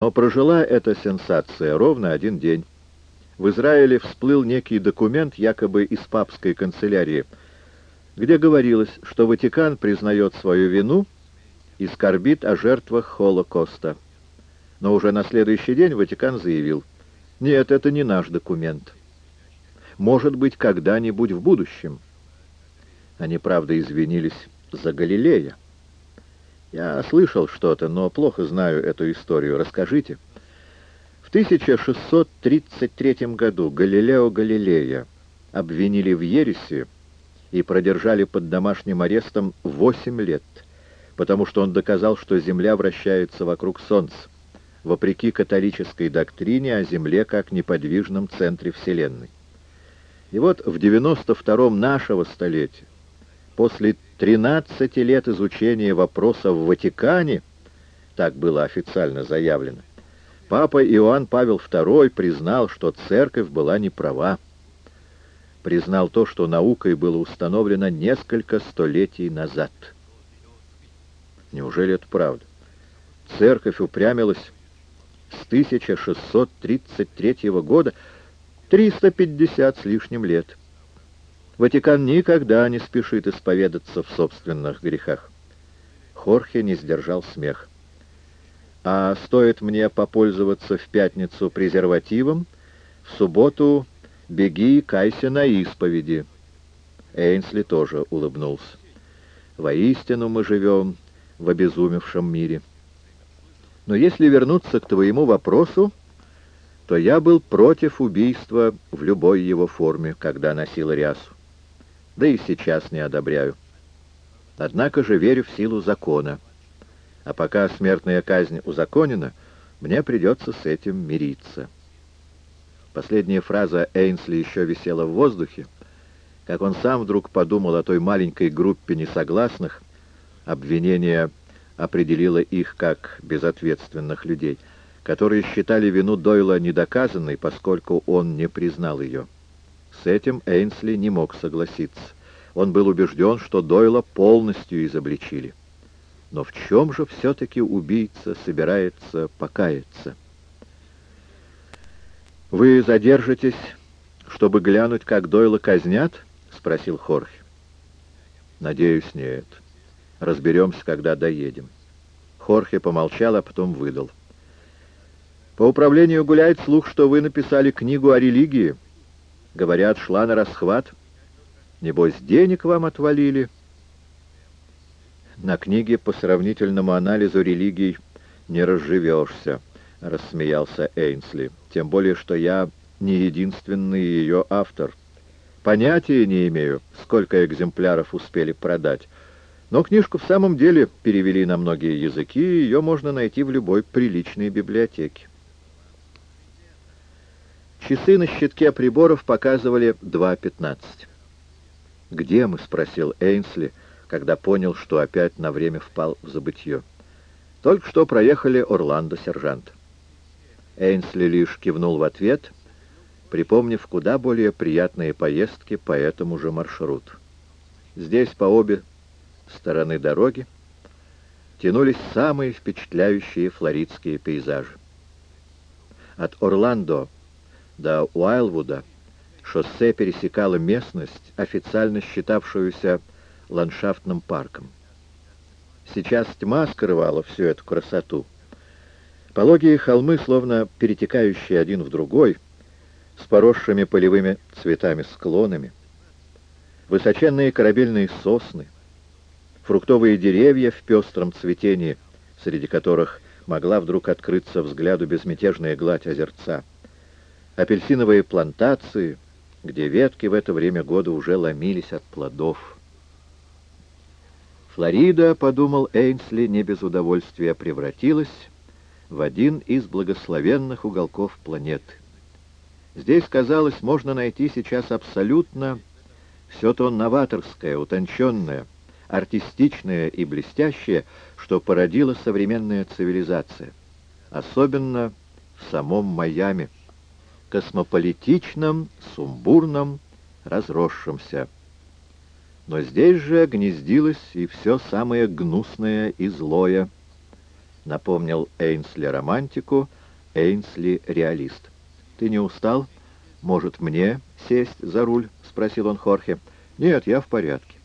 Но прожила эта сенсация ровно один день. В Израиле всплыл некий документ, якобы из папской канцелярии, где говорилось, что Ватикан признает свою вину и скорбит о жертвах Холокоста. Но уже на следующий день Ватикан заявил, «Нет, это не наш документ. Может быть, когда-нибудь в будущем». Они, правда, извинились за Галилея. Я слышал что-то, но плохо знаю эту историю. Расскажите. В 1633 году Галилео Галилея обвинили в ереси и продержали под домашним арестом 8 лет, потому что он доказал, что Земля вращается вокруг Солнца, вопреки католической доктрине о Земле как неподвижном центре Вселенной. И вот в 92-м нашего столетия, после 13 лет изучения вопроса в Ватикане, так было официально заявлено, папа Иоанн Павел II признал, что церковь была не права. Признал то, что наукой было установлено несколько столетий назад. Неужели это правда? Церковь упрямилась с 1633 года, 350 с лишним лет. Ватикан никогда не спешит исповедаться в собственных грехах. Хорхе не сдержал смех. А стоит мне попользоваться в пятницу презервативом, в субботу беги, кайся на исповеди. Эйнсли тоже улыбнулся. Воистину мы живем в обезумевшем мире. Но если вернуться к твоему вопросу, то я был против убийства в любой его форме, когда носил рясу да и сейчас не одобряю. Однако же верю в силу закона. А пока смертная казнь узаконена, мне придется с этим мириться. Последняя фраза Эйнсли еще висела в воздухе, как он сам вдруг подумал о той маленькой группе несогласных, обвинение определило их как безответственных людей, которые считали вину Дойла недоказанной, поскольку он не признал ее. С этим Эйнсли не мог согласиться. Он был убежден, что Дойла полностью изобличили. Но в чем же все-таки убийца собирается покаяться? «Вы задержитесь, чтобы глянуть, как Дойла казнят?» — спросил Хорхе. «Надеюсь, нет. Разберемся, когда доедем». Хорхе помолчал, а потом выдал. «По управлению гуляет слух, что вы написали книгу о религии». Говорят, шла на расхват. Небось, денег вам отвалили. На книге по сравнительному анализу религий не разживешься, рассмеялся Эйнсли. Тем более, что я не единственный ее автор. Понятия не имею, сколько экземпляров успели продать. Но книжку в самом деле перевели на многие языки, и ее можно найти в любой приличной библиотеке. Часы на щитке приборов показывали 2.15. «Где мы?» — спросил Эйнсли, когда понял, что опять на время впал в забытье. «Только что проехали Орландо, сержант». Эйнсли лишь кивнул в ответ, припомнив куда более приятные поездки по этому же маршруту. Здесь по обе стороны дороги тянулись самые впечатляющие флоридские пейзажи. От Орландо до Уайлвуда шоссе пересекало местность, официально считавшуюся ландшафтным парком. Сейчас тьма скрывала всю эту красоту. Пологие холмы, словно перетекающие один в другой, с поросшими полевыми цветами склонами, высоченные корабельные сосны, фруктовые деревья в пестром цветении, среди которых могла вдруг открыться взгляду безмятежная гладь озерца — апельсиновые плантации, где ветки в это время года уже ломились от плодов. Флорида, подумал Эйнсли, не без удовольствия превратилась в один из благословенных уголков планеты. Здесь, казалось, можно найти сейчас абсолютно все то новаторское, утонченное, артистичное и блестящее, что породила современная цивилизация, особенно в самом Майами космополитичном, сумбурном, разросшемся. Но здесь же гнездилось и все самое гнусное и злое. напомнил Эйнсли романтику, Эйнсли реалист. «Ты не устал? Может, мне сесть за руль?» — спросил он Хорхе. «Нет, я в порядке».